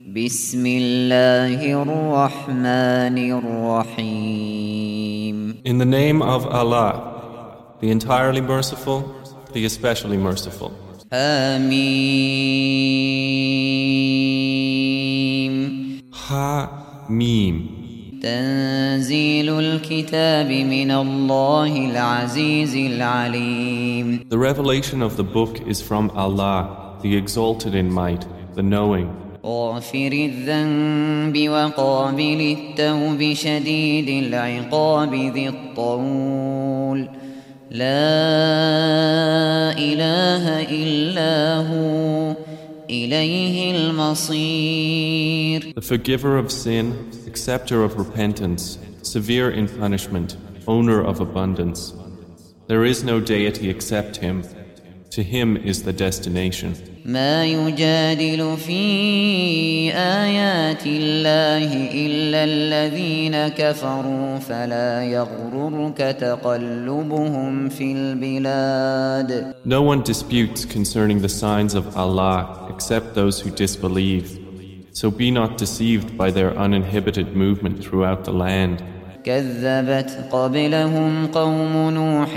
بسم الله الرحمن الرحيم In the name of Allah, the entirely merciful, the especially merciful. آمين Ha Mim. تنزيل الكتاب من الله العزيز العليم The revelation of the book is from Allah, the exalted in might, the knowing, غافر الذنب وقابل التوب شديد العقاب ذي الطول لا إله إلا هو إليه المصير the forgiver of sin, acceptor of repentance, severe in punishment, owner of abundance. There is no deity except Him. To Him is the destination. ما يجادل في آيات الله إلا الذين كفروا فلا يغررك تقلبهم في البلاد No one disputes concerning the signs of Allah except those who disbelieve. So be not deceived by their uninhibited movement throughout the land. كذبت قبلهم قوم نوح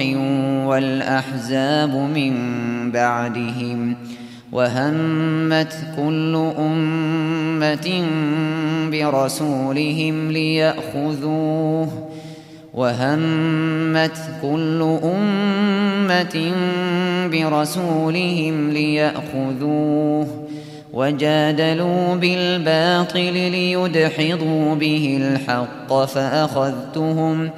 والأحزاب من بعدهم وهمت كل أمة برسولهم ليأخذوه وهمت كل أمة برسولهم ليأخذوه وجادلوا بالباطل ليدحضوا به الحق فأخذتهم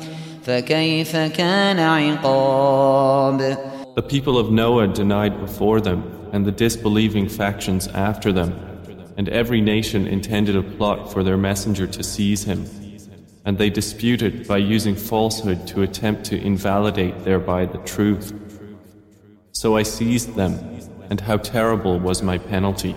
فكيف كان عقاب The people of Noah denied before them, and the disbelieving factions after them, and every nation intended a plot for their messenger to seize him. And they disputed by using falsehood to attempt to invalidate thereby the truth. So I seized them, and how terrible was my penalty.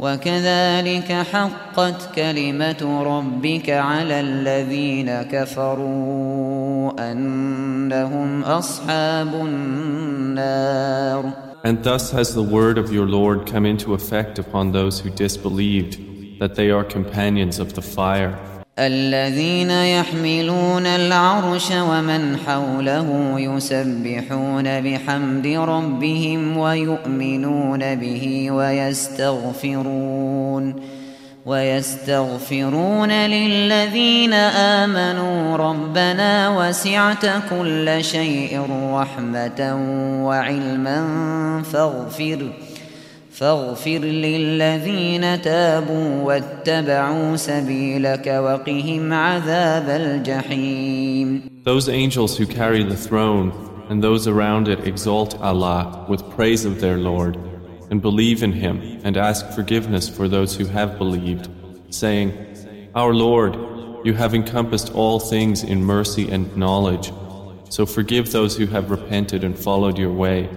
وكذلك حقت كلمة ربك على الذين كفروا أنهم أصحاب النار And thus has the word of your Lord come into effect upon those who disbelieved, that they are companions of the fire. الذين يحملون العرش ومن حوله يسبحون بحمد ربهم ويؤمنون به ويستغفرون ويستغفرون للذين آمنوا ربنا وسعت كل شيء رحمة وعلما فاغفر فاغفر للذين تابوا واتبعوا سبيلك وقهم عذاب الجحيم Those angels who carry the throne and those around it exalt Allah with praise of their Lord and believe in Him and ask forgiveness for those who have believed, saying, Our Lord, you have encompassed all things in mercy and knowledge, so forgive those who have repented and followed your way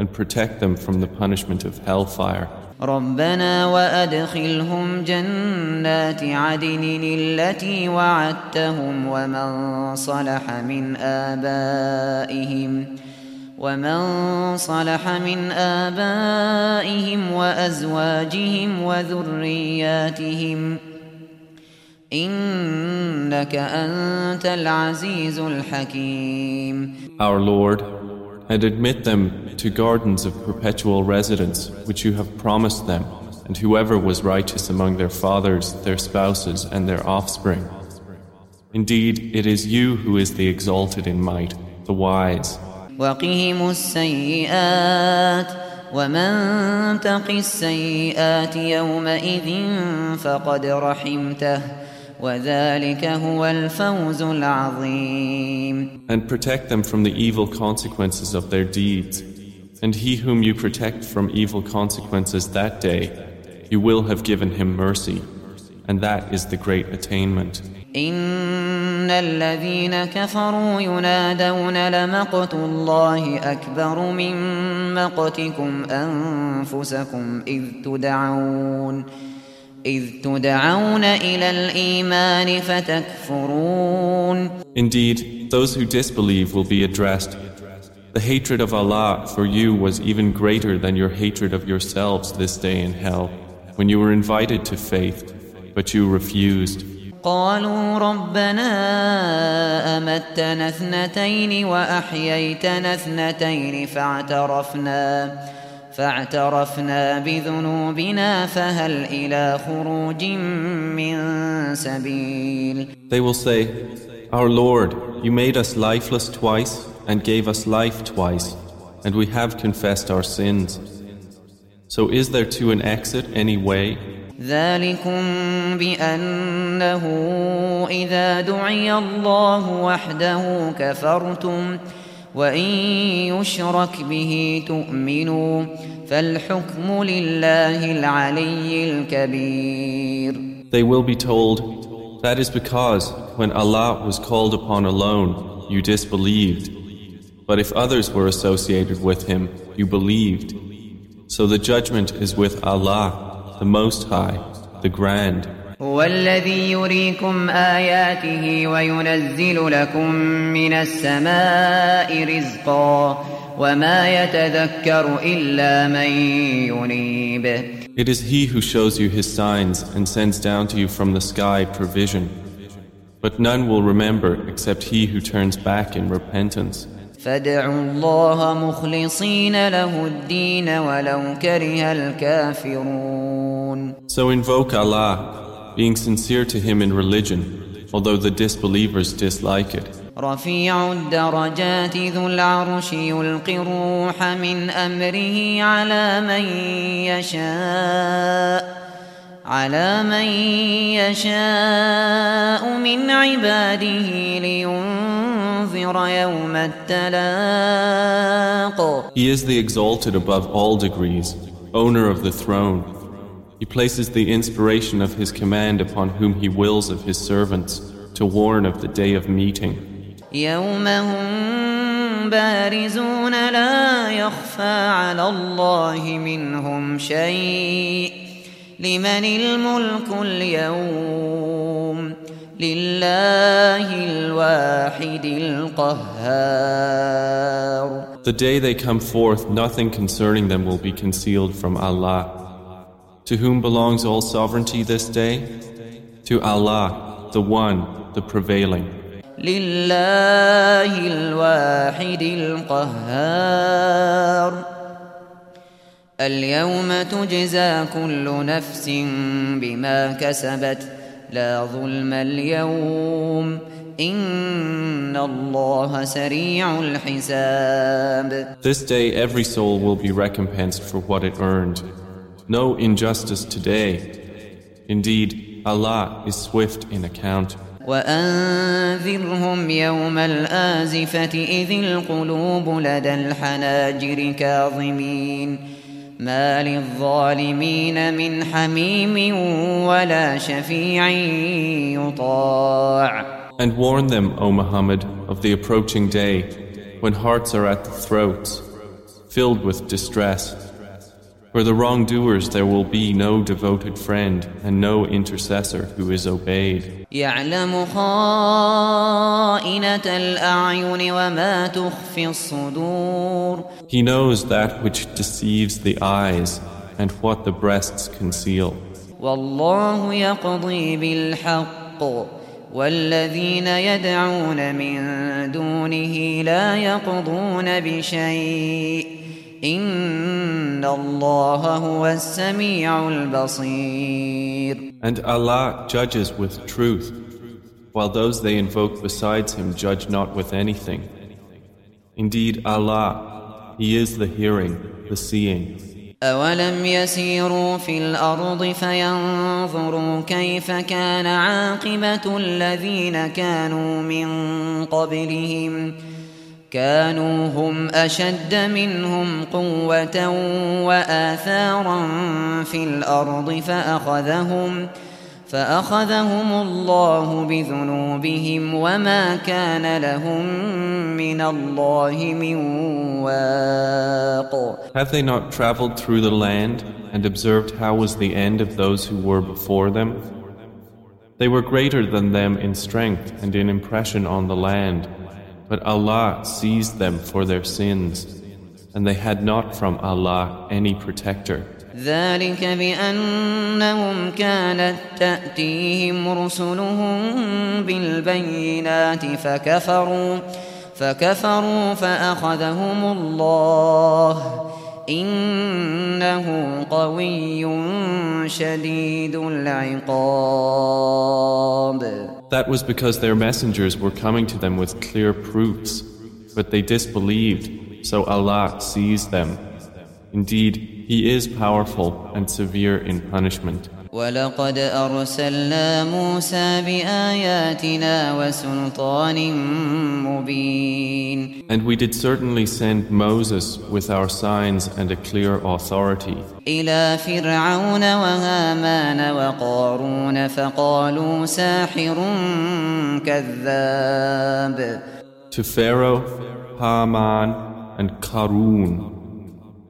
and protect them from the punishment of hellfire. ربنا وأدخلهم جنات عدن التي وعدتهم ومن صلح من آبائهم ومن صلح من آبائهم وأزواجهم وذرياتهم إنك أنت العزيز الحكيم Our Lord, and admit them to gardens of perpetual residence which you have promised them, and whoever was righteous among their fathers, their spouses, and their offspring. Indeed, it is you who is the exalted in might, the wise. وقهم السيئات ومن تق السيئات يومئذ فقد رحمته وذلك هو الفوز العظيم And protect them from the evil consequences of their deeds. And he whom you protect from evil consequences that day, you will have given him mercy. And that is the great attainment. إن الذين كفروا ينادون لمقت الله أكبر من مقتكم أنفسكم إذ تدعون Indeed, those who disbelieve will be addressed. The hatred of Allah for you was even greater than your hatred of yourselves this day in hell, when you were invited to faith, but you refused. قالوا ربنا أمتنا اثنتين وأحييتنا اثنتين فاعترفنا فاعترفنا بذنوبنا فهل إلى خروج من سبيل They will say, Our Lord, you made us lifeless twice and gave us life twice, and we have confessed our sins. So is there to an exit any way? ذلكم بأنه إذا دعي الله وحده كفرتم وإن يشرك به تؤمنوا فالحكم لله العلي الكبير They will be told, that is because when Allah was called upon alone, you disbelieved. But if others were associated with Him, you believed. So the judgment is with Allah, the Most High, the Grand. هو الذي يريكم آياته وينزل لكم من السماء رزقا وما يتذكر إلا من ينيب It is He who shows you His signs and sends down to you from the sky provision. But none will remember except he who turns back in repentance. فادعوا الله مخلصين له الدين ولو كره الكافرون So invoke Allah, being sincere to Him in religion, although the disbelievers dislike it. رفيع الدرجات ذو العرش يلقي الروح من أمره على من يشاء على من يشاء من عباده لينذر يوم التلاق He is the exalted above all degrees, owner of the throne. He places the inspiration of His command upon whom He wills of His servants to warn of the day of meeting. يوم هم بارزون لا يخفى على الله منهم شيء لمن الملك اليوم لله الواحد القهار The day they come forth, nothing concerning them will be concealed from Allah. To whom belongs all sovereignty this day? To Allah, the One, the Prevailing. لله الواحد القهار اليوم تجزى كل نفس بما كسبت لا ظلم اليوم إن الله سريع الحساب This day every soul will be recompensed for what it earned. No injustice today. Indeed, Allah is swift in account. وأنذرهم يوم الآزفة إذ القلوب لدى الحناجر كاظمين ما للظالمين من حميم ولا شفيع يطاع And warn them, O Muhammad, of the approaching day when hearts are at the throats, filled with distress. For the wrongdoers there will be no devoted friend and no intercessor who is obeyed. يعلم خائنة الأعين وما تخفي الصدور He knows that which deceives the eyes and what the breasts conceal. والله يقضي بالحق والذين يدعون من دونه لا يقضون بشيء إن الله هو السميع البصير And Allah judges with truth, while those they invoke besides Him judge not with anything. Indeed, Allah, He is the hearing, the seeing. أولم يسيروا في الأرض فينظروا كيف كان عاقبة الذين كانوا من قبلهم كانوا هم أشد منهم قوة وآثارا في الأرض فأخذهم فأخذهم الله بذنوبهم وما كان لهم من الله من واق Have they not traveled through the land and observed how was the end of those who were before them? They were greater than them in strength and in impression on the land, But Allah seized them for their sins, and they had not from Allah any protector. ذلك بأنهم كانت تأتيهم رسلهم بالبينات فكفروا فكفروا فأخذهم الله إنه قوي شديد العقاب That was because their messengers were coming to them with clear proofs, but they disbelieved, so Allah seized them. Indeed, He is powerful and severe in punishment. ولقد أرسلنا موسى بآياتنا وسلطان مبين And we did certainly send Moses with our signs and a clear authority إلى فرعون وهامان وقارون فقالوا ساحر كذاب to Pharaoh, Haman, and Karun.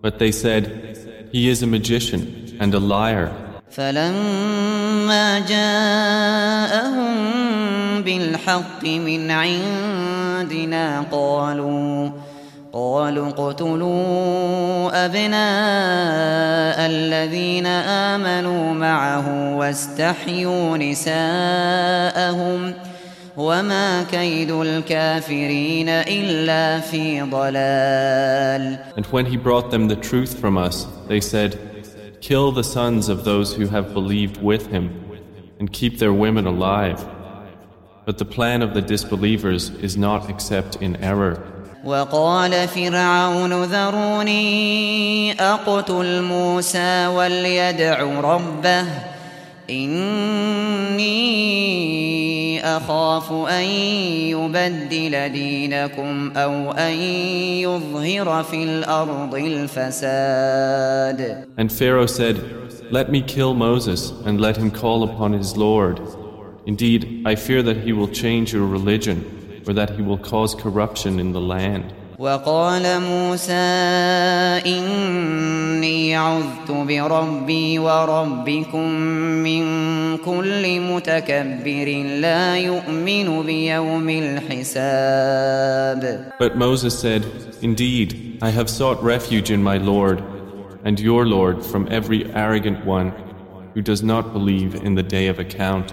But they said, He is a magician and a liar. فلما جاءهم بالحق من عندنا قالوا قالوا اقتلوا أبناء الذين آمنوا معه واستحيوا نساءهم وما كيد الكافرين إلا في ضلال. And when he brought them the truth from us, they said, Kill the sons of those who have believed with him, and keep their women alive. But the plan of the disbelievers is not except in error. وقال فرعون ذروني أقتل موسى وليدع ربه إني أخاف أن يبدل دينكم أو أن يظهر في الأرض الفساد And Pharaoh said, Let me kill Moses and let him call upon his Lord. Indeed, I fear that he will change your religion or that he will cause corruption in the land. وقال موسى إني عذت بربي وربكم من كل متكبر لا يؤمن بيوم الحساب But Moses said, Indeed, I have sought refuge in my Lord and your Lord from every arrogant one who does not believe in the day of account.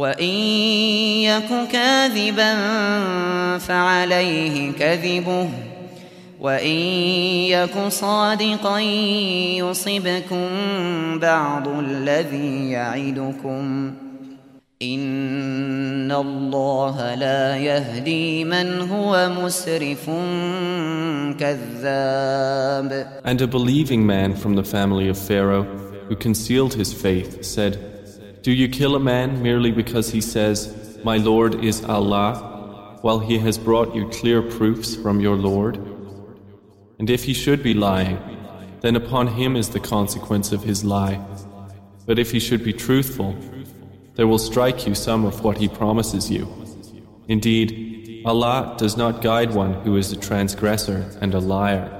وإن يك كاذبا فعليه كذبه وإن يك صادقا يصبكم بعض الذي يعدكم إن الله لا يهدي من هو مسرف كذاب. And a believing man from the family of Pharaoh, who concealed his faith, said, Do you kill a man merely because he says, My Lord is Allah, while he has brought you clear proofs from your Lord? And if he should be lying, then upon him is the consequence of his lie. But if he should be truthful, there will strike you some of what he promises you. Indeed, Allah does not guide one who is a transgressor and a liar.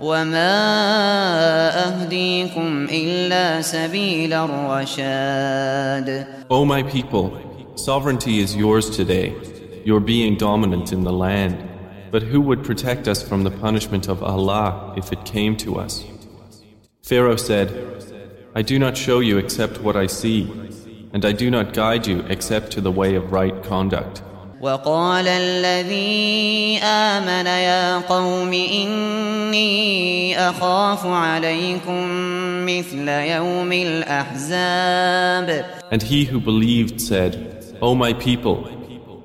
وما أهديكم إلا سبيل الرشاد O my people, sovereignty is yours today, your being dominant in the land. But who would protect us from the punishment of Allah if it came to us? Pharaoh said, I do not show you except what I see, and I do not guide you except to the way of right conduct. وقال الذي آمن يا قوم إني أخاف عليكم مثل يوم الأحزاب And he who believed said, O my people,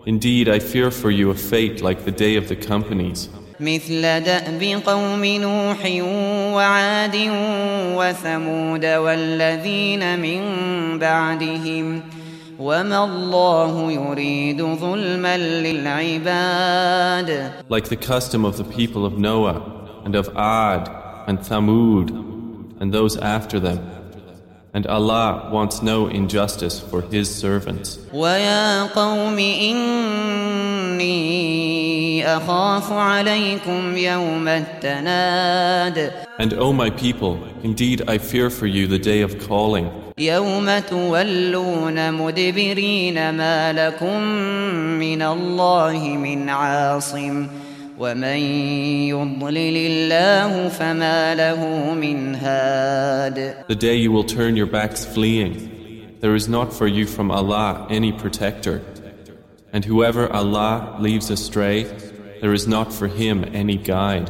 Indeed, I fear for you a fate like the day of the companies. مثل دأب قوم نوح وعاد وثمود والذين من بعدهم Like the custom of the people of Noah and of Ad and Thamud and those after them. And Allah wants no injustice for His servants. And O oh my people, indeed I fear for you the day of calling. يَوْمَ تُوَلُّونَ مُدْبِرِينَ مَا لَكُمْ مِنَ اللَّهِ مِنْ عَاصِمٍ ومن يضلل الله فما له من هاد The day you will turn your backs fleeing there is not for you from Allah any protector and whoever Allah leaves astray there is not for him any guide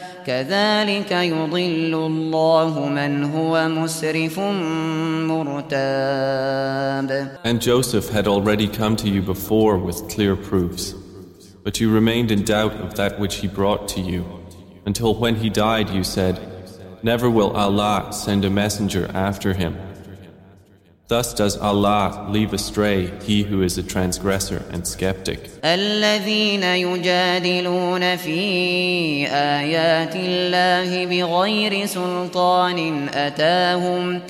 كذلك يضل الله من هو مسرف مرتاب And Joseph had already come to you before with clear proofs. But you remained in doubt of that which He brought to you, until when He died you said, Never will Allah send a messenger after Him. Thus does Allah leave astray he who is a transgressor and skeptic. الذين يجادلون في آيات الله بغير سلطان أتاهم.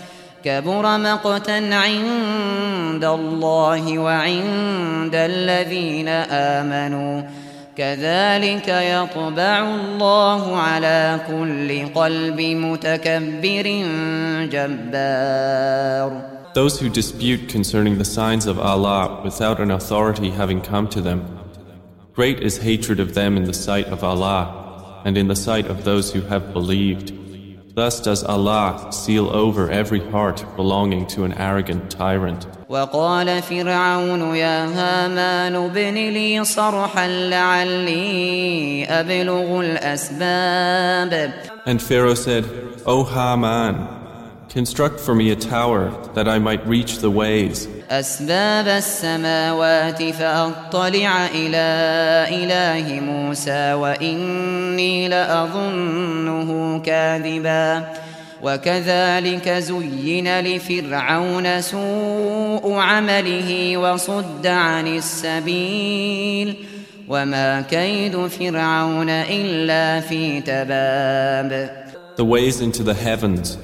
كبر مقتا عند الله وعند الذين آمنوا. كذلك يطبع الله على كل قلب متكبر جبار. Those who dispute concerning the signs of Allah without an authority having come to them, great is hatred of them in the sight of Allah and in the sight of those who have believed. Thus does Allah seal over every heart belonging to an arrogant tyrant. وقال فرعون يا هامان ابن لي صرحا لعلي أبلغ الأسباب And Pharaoh said, O Haman, construct for me a tower that I might reach the ways. أسباب السماوات فأطلع إلى إله موسى وإني لأظنه كاذبا وكذلك زين لفرعون سوء عمله وصد عن السبيل وما كيد فرعون إلا في تباب The ways into the heavens,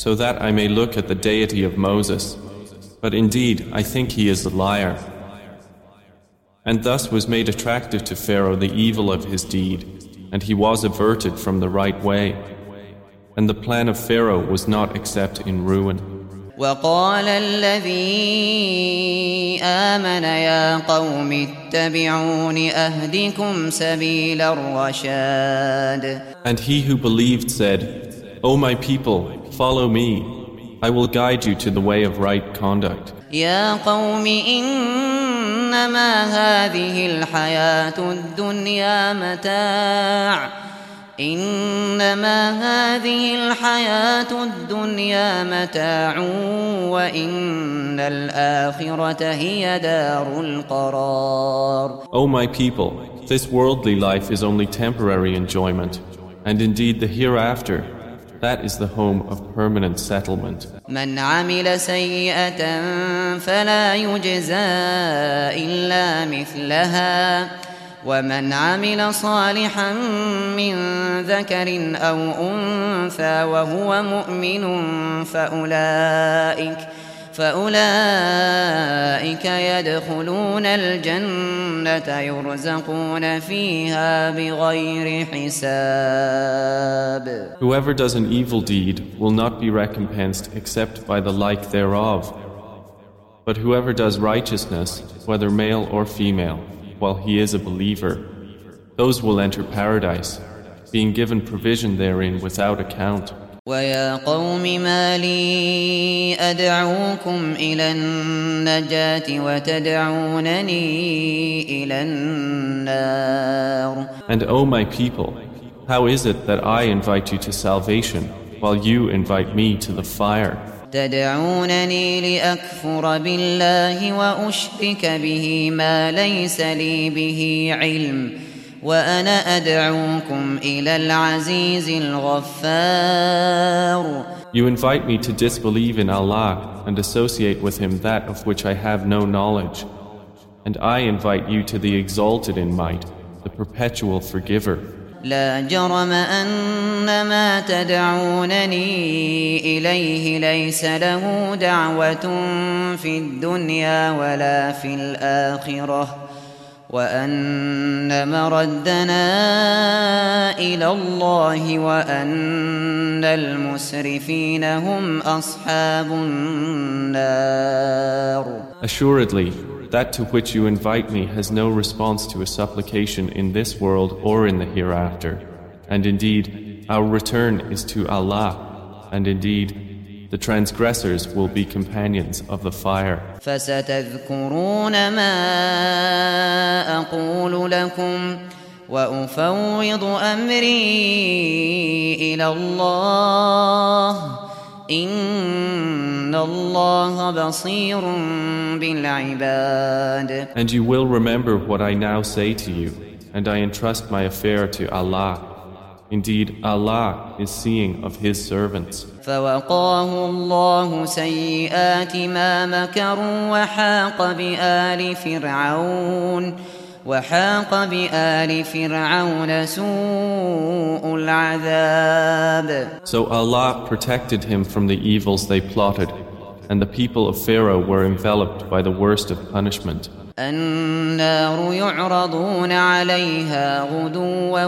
so that I may look at the deity of Moses. But indeed, I think he is a liar. And thus was made attractive to Pharaoh the evil of his deed, and he was averted from the right way. And the plan of Pharaoh was not except in ruin. وقال الذي آمن يا قوم اتبعون أهدكم سبيل الرشاد And he who believed said, O my people, follow me. I will guide you to the way of right conduct. يا قوم إنما هذه الحياة الدنيا متاع إنما هذه الحياة الدنيا متاع وإن الآخرة هي دار القرار O my people, this worldly life is only temporary enjoyment, and indeed the hereafter, that is the home of permanent settlement. من عمل سيئة فلا يجزى إلا مثلها ومن عمل صالحا من ذكر أو أنثى وهو مؤمن فأولئك فأولئك يدخلون الجنة يرزقون فيها بغير حساب Whoever does an evil deed will not be recompensed except by the like thereof. But whoever does righteousness, whether male or female, while he is a believer, those will enter paradise, being given provision therein without account. ويا قوم ما لي أدعوكم إلى النجاة وتدعونني إلى النار And O my people, how is it that I invite you to salvation while you invite me to the fire? تدعونني لأكفر بالله وأشرك به ما ليس لي به علم وأنا أدعوكم إلى العزيز الغفار You invite me to disbelieve in Allah and associate with Him that of which I have no knowledge. And I invite you to the exalted in might, the perpetual forgiver. لا جرم أن ما تدعونني إليه ليس له دعوة في الدنيا ولا في الآخرة وأن مردنا إلى الله وأن المسرفين هم أصحاب النار Assuredly, that to which you invite me has no response to a supplication in this world or in the hereafter. And indeed, our return is to Allah. And indeed, the transgressors will be companions of the fire. فستذكرون ما أقول لكم وأفوض أمري إلى الله إن الله بصير بالعباد And you will remember what I now say to you, and I entrust my affair to Allah. Indeed, Allah is seeing of His servants. فوقاه الله سيئات ما مكروا وحاق بآل فرعون وحاق بآل فرعون سوء العذاب So Allah protected him from the evils they plotted, and the people of Pharaoh were enveloped by the worst of punishment. النار يعرضون عليها غدوا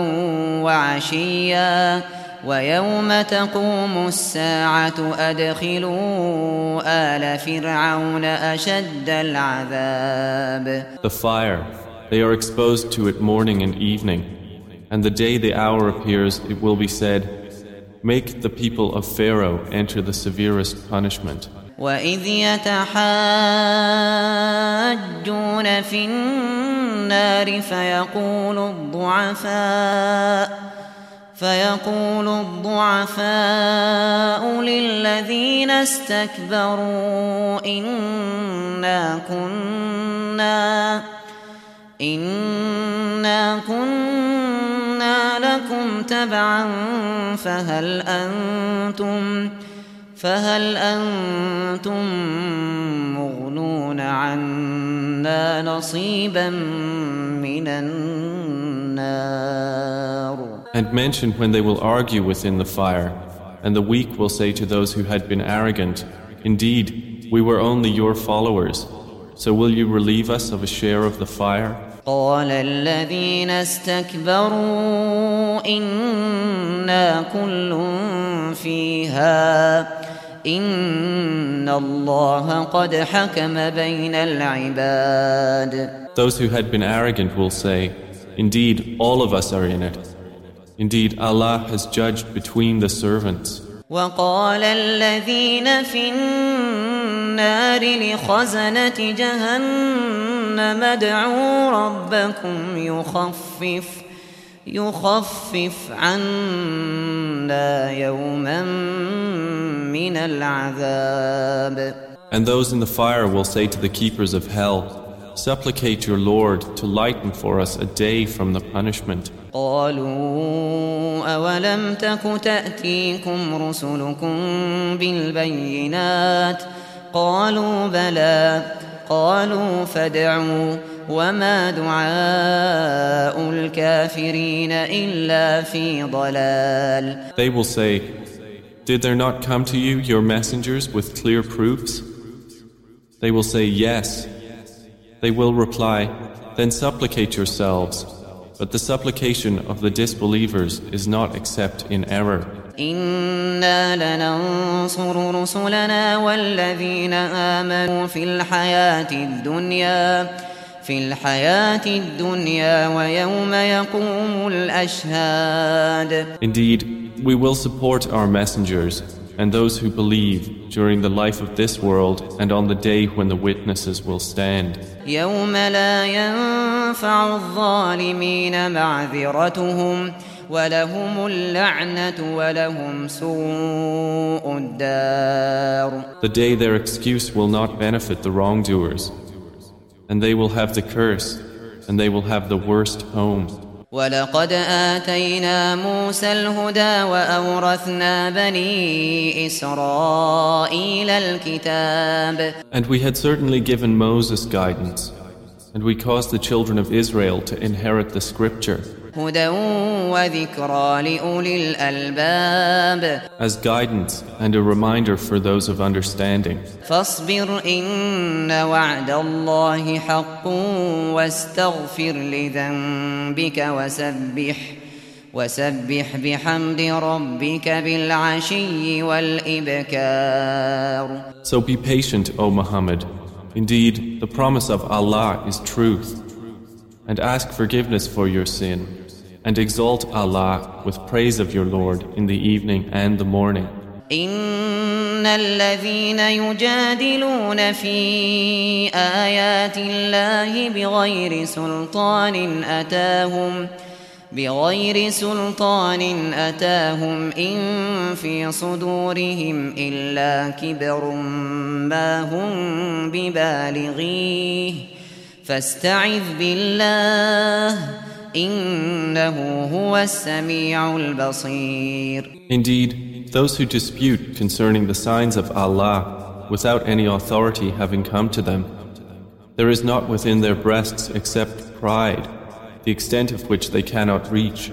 وعشيا ويوم تقوم الساعة أدخلوا آل فرعون أشد العذاب The fire, they are exposed to it morning and evening, and the day the hour appears, it will be said, Make the people of Pharaoh enter the severest punishment. وإذ يتحاجون في النار فيقول الضعفاء فيقول الضعفاء للذين استكبروا إنا كنا إنا كنا لكم تبعا فهل أنتم فهل أنتم مغنون عنا نصيبا من النار And mention when they will argue within the fire, and the weak will say to those who had been arrogant, Indeed, we were only your followers. So will you relieve us of a share of the fire? قال الذين استكبروا إنا كل فيها إن الله قد حكم بين العباد Those who had been arrogant will say, Indeed, all of us are in it. Indeed, Allah has judged between the servants. وقال الذين في النار لخزنة جهنم ادعوا ربكم يخفف يخفف عنا يوما من العذاب And those in the fire will say to the keepers of hell, Supplicate your Lord to lighten for us a day from the punishment. قالوا أولم تك تأتيكم رسلكم بالبينات قالوا بلى قالوا فادعوا وما دعاء الكافرين إلا في ضلال They will say, Did there not come to you your messengers with clear proofs? They will say, Yes. They will reply, Then supplicate yourselves. But the supplication of the disbelievers is not except in error. إنا لننصر رسلنا والذين آمنوا في الحياة الدنيا في الحياة الدنيا ويوم يقوم الأشهاد Indeed, we will support our messengers and those who believe during the life of this world and on the day when the witnesses will stand. يوم لا ينفع الظالمين معذرتهم ولهم اللعنة ولهم سوء الدار The day their excuse will not benefit the wrongdoers, and they will have the curse, and they will have the worst home. ولقد آتينا موسى الهدى وأورثنا بني إسرائيل الكتاب And we had certainly given Moses guidance, and we caused the children of Israel to inherit the scripture هدى وذكرى لأولي الألباب as guidance and a reminder for those of understanding. فاصبر إن وعد الله حق واستغفر لذنبك وسبح وسبح بحمد ربك بالعشي والإبكار So be patient, O Muhammad. Indeed, the promise of Allah is truth. And ask forgiveness for your sin. And exalt Allah with praise of your Lord in the evening and the morning. إن الذين يجادلون في آيات الله بغير سلطان أتاهم بغير سلطان أتاهم إن في صدورهم إلا كبر ما هم ببالغيه فاستعذ بالله Indeed, those who dispute concerning the signs of Allah without any authority having come to them, there is not within their breasts except pride, the extent of which they cannot reach.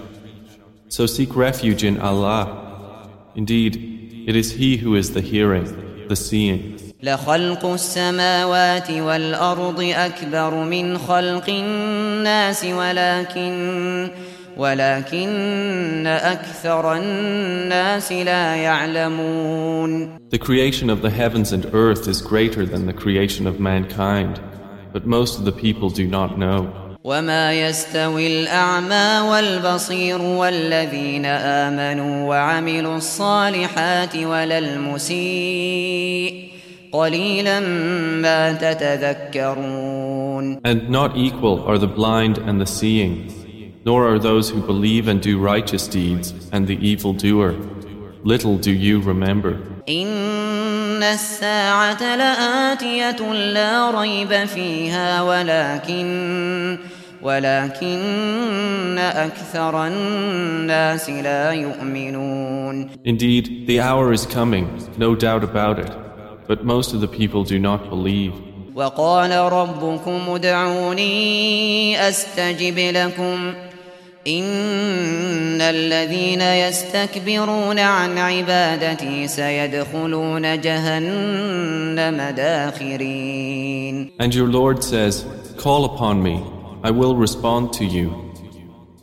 So seek refuge in Allah. Indeed, it is He who is the hearing, the seeing. لخلق السماوات والأرض أكبر من خلق الناس ولكن ولكن أكثر الناس لا يعلمون The creation of the heavens and earth is greater than the creation of mankind, but most of the people do not know. وما يستوي الأعمى والبصير والذين آمنوا وعملوا الصالحات ولا المسيء And not equal are the blind and the seeing, nor are those who believe and do righteous deeds and the evildoer. Little do you remember. إن الساعة لآتية لا ريب فيها ولكن ولكن أكثر الناس لا يؤمنون Indeed, the hour is coming, no doubt about it, but most of the people do not believe. وقال ربكم ادعوني أستجب لكم إن الذين يستكبرون عن عبادتي سيدخلون جهنم داخرين And your Lord says, Call upon me, I will respond to you.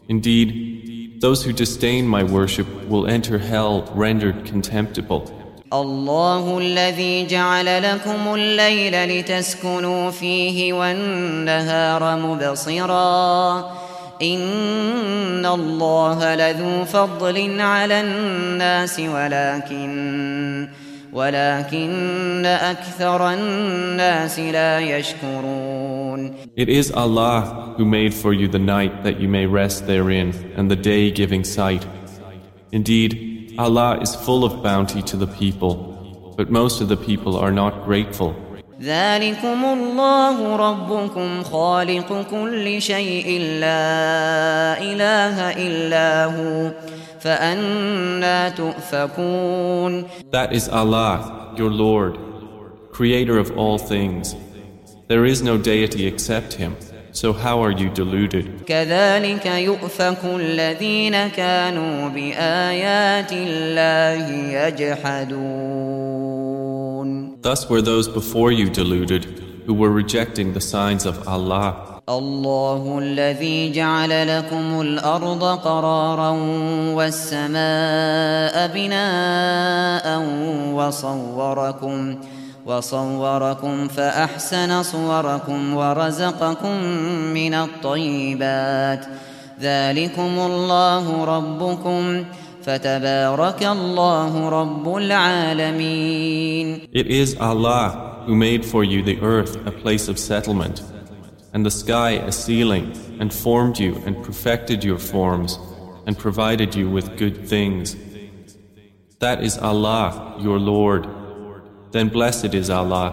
Indeed, those who disdain my worship will enter hell rendered contemptible. الله الذي جعل لكم الليل لتسكنوا فيه والنهار مبصرا إن الله لذو فضل على الناس ولكن ولكن أكثر الناس لا يشكرون It is Allah who made for you the night that you may rest therein, and the day giving sight. Indeed, Allah is full of bounty to the people, but most of the people are not grateful. ذلكم الله ربكم خالق كل شيء لا إله إلا هو فأنا تؤفكون That is Allah, your Lord, creator of all things. There is no deity except Him, so how are you deluded? كذلك يؤفك الذين كانوا بآيات الله يجحدون Thus were those before you deluded, who were rejecting the signs of Allah. الله الذي جعل لكم الأرض قرارا والسماء بناء وصوركم وصوركم فأحسن صوركم ورزقكم من الطيبات ذلكم الله ربكم فتبارك الله رب العالمين It is Allah who made for you the earth a place of settlement and the sky a ceiling and formed you and perfected your forms and provided you with good things. That is Allah, your Lord. Then blessed is Allah,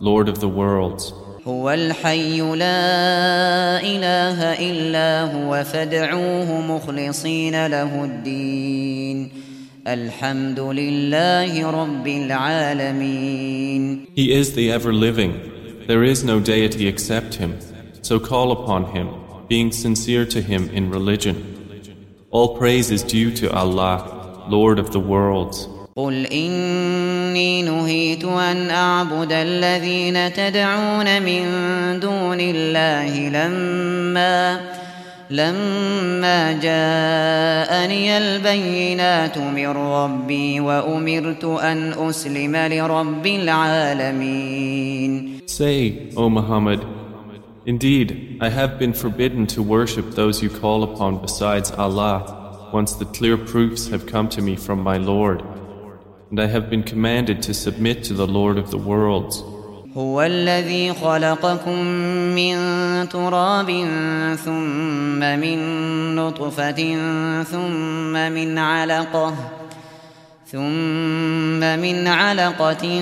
Lord of the worlds. هو الحي لا إله إلا هو فادعوه مخلصين له الدين الحمد لله رب العالمين He is the ever-living. There is no deity except Him. So call upon Him, being sincere to Him in religion. All praise is due to Allah, Lord of the worlds. قل إني نهيت أن أعبد الذين تدعون من دون الله لما لما جاءني البينات من ربي وأمرت أن أسلم لرب العالمين Say, O Muhammad, Indeed, I have been forbidden to worship those you call upon besides Allah once the clear proofs have come to me from my Lord. And I have been commanded to submit to the Lord of the worlds. هو الذي خلقكم من تراب ثم من نطفة ثم من علقة ثم من علقة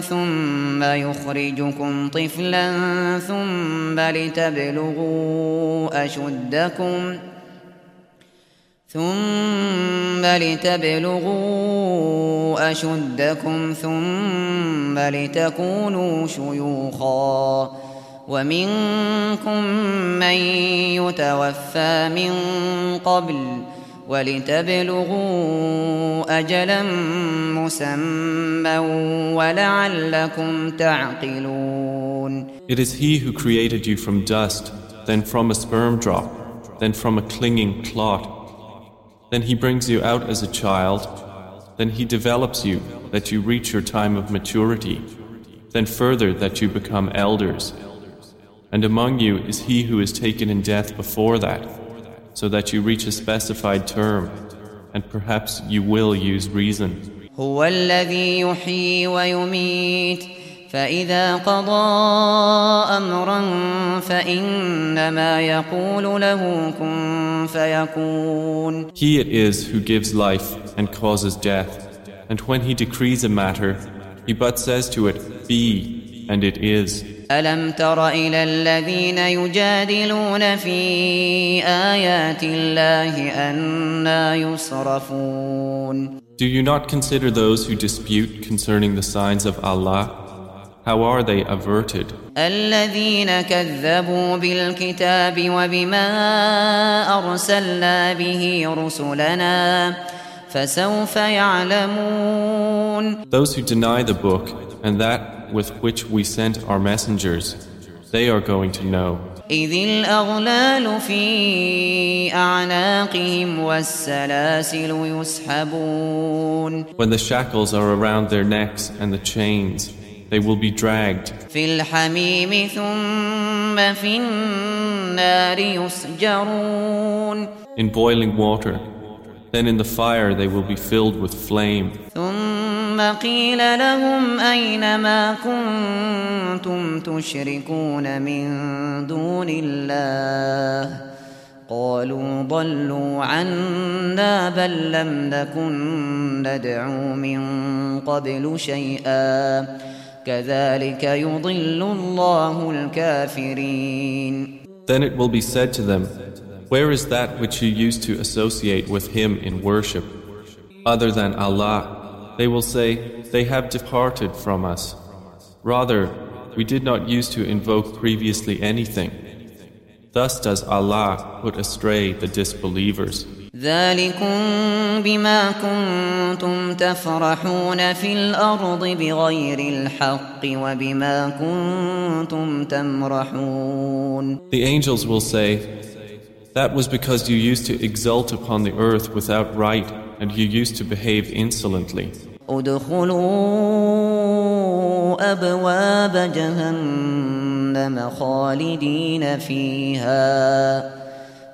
ثم يخرجكم طفلا ثم لتبلغوا أشدكم ۖ ثم لتبلغوا أشدكم ثم لتكونوا شيوخا ومنكم من يتوفى من قبل ولتبلغوا أجلا مسمى ولعلكم تعقلون It is He who created you from dust, then from a sperm drop, then from a clinging clot, Then He brings you out as a child. Then He develops you that you reach your time of maturity. Then further that you become elders. And among you is he who is taken in death before that, so that you reach a specified term, and perhaps you will use reason. هو الذي يحيي ويميت فإذا قضى أمرا فإنما يقول له كن فيكون He it is who gives life and causes death. And when he decrees a matter, he but says to it, Be, and it is. ألم تر إلى الذين يجادلون في آيات الله أنا يصرفون Do you not consider those who dispute concerning the signs of Allah how are they averted? الذين كذبوا بالكتاب وبما أرسلنا به رسلنا فسوف يعلمون Those who deny the book and that with which we sent our messengers, they are going to know. إذ الأغلال في أعناقهم والسلاسل يسحبون When the shackles are around their necks and the chains, they will be dragged. في الحميم ثم في النار يسجرون In boiling water. Then in the fire they will be filled with flame. ثم قيل لهم أين ما كنتم تشركون من دون الله قالوا ضلوا عنا بل لم نكن ندعو من قبل شيئا كذلك يضل الله الكافرين Then it will be said to them, Where is that which you used to associate with Him in worship, other than Allah? They will say, They have departed from us. Rather, we did not use to invoke previously anything. Thus does Allah put astray the disbelievers. ذلكم بما كنتم تفرحون في الأرض بغير الحق وبما كنتم تمرحون The angels will say, That was because you used to exult upon the earth without right and you used to behave insolently. ادخلوا أبواب جهنم خالدين فيها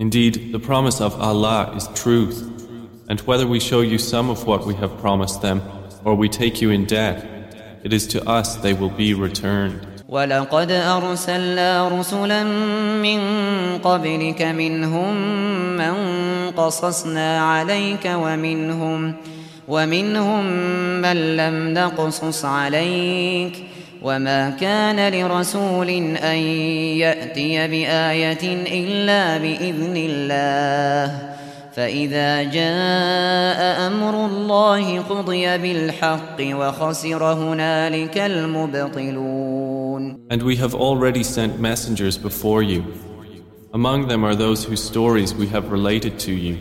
Indeed, the promise of Allah is truth, and whether we show you some of what we have promised them, or we take you in debt, it is to us they will be returned. ولقد أرسلنا رسلا من قبلك منهم من قصصنا عليك ومنهم ومنهم من لم نقصص عليك وما كان لرسول أن يأتي بآية إلا بإذن الله فإذا جاء أمر الله قضي بالحق وخسر هنالك المبطلون And we have already sent messengers before you. Among them are those whose stories we have related to you,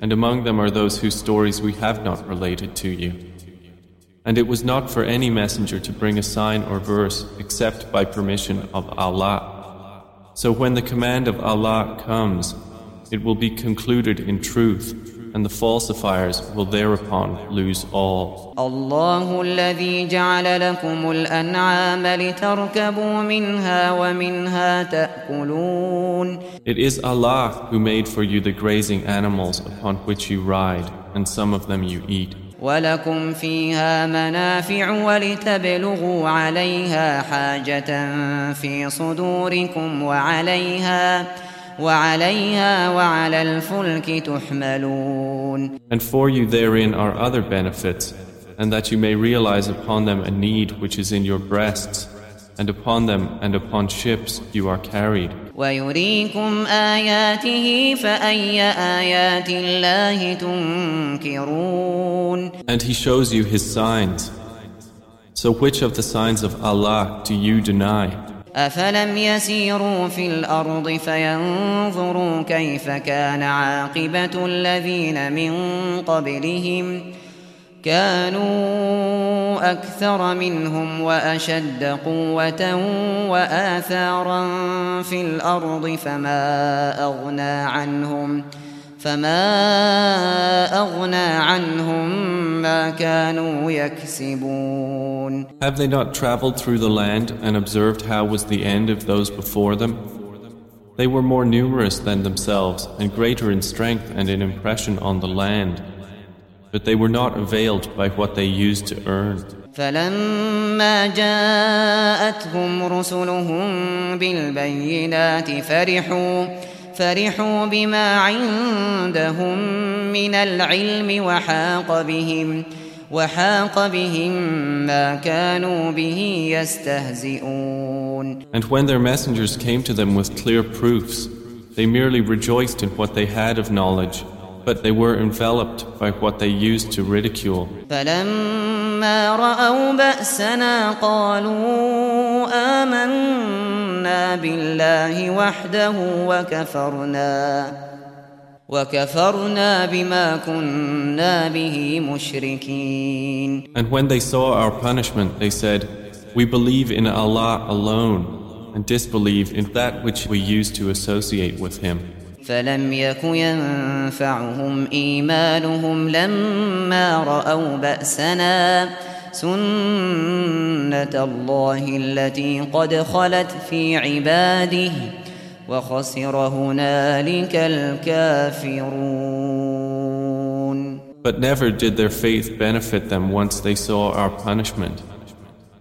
and among them are those whose stories we have not related to you. And it was not for any messenger to bring a sign or verse except by permission of Allah. So when the command of Allah comes, it will be concluded in truth, and the falsifiers will thereupon lose all. الله الذي جعل لكم الأنعام لتركبوا منها ومنها تأكلون It is Allah who made for you the grazing animals upon which you ride, and some of them you eat. ولكم فيها منافع ولتبلغوا عليها حاجة في صدوركم وعليها وعليها وعلى الفلك تحملون And for you therein are other benefits, and that you may realize upon them a need which is in your breasts, and upon them and upon ships you are carried. ويريكم آياته فأي آيات الله تنكرون And He shows you His signs. So which of the signs of Allah do you deny? أفلم يسيروا في الأرض فينظروا كيف كان عاقبة الذين من قبلهم كانوا أكثر منهم وأشد قوة وآثارا في الأرض فما أغنى عنهم فما أغنى عنهم ما كانوا يكسبون Have they not traveled through the land and observed how was the end of those before them? They were more numerous than themselves and greater in strength and in impression on the land. But they were not availed by what they used to earn. فلما جاءتهم رسلهم بالبينات فرحوا فرحوا بما عندهم من العلم وحاق بهم وحاق بهم ما كانوا به يستهزئون And when their messengers came to them with clear proofs, they merely rejoiced in what they had of knowledge, but they were enveloped by what they used to ridicule. فلما رأوا بأسنا قالوا آمنا بالله وحده وكفرنا وكفرنا بما كنا به مشركين And when they saw our punishment, they said, We believe in Allah alone and disbelieve in that which we used to associate with Him. فلم يك ينفعهم إيمانهم لما رأوا بأسنا سنة الله التي قد خلت في عباده وخسر هنالك الكافرون But never did their faith benefit them once they saw our punishment.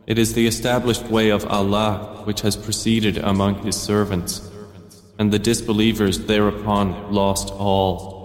It is the established way of Allah which has proceeded among His servants, and the disbelievers thereupon lost all.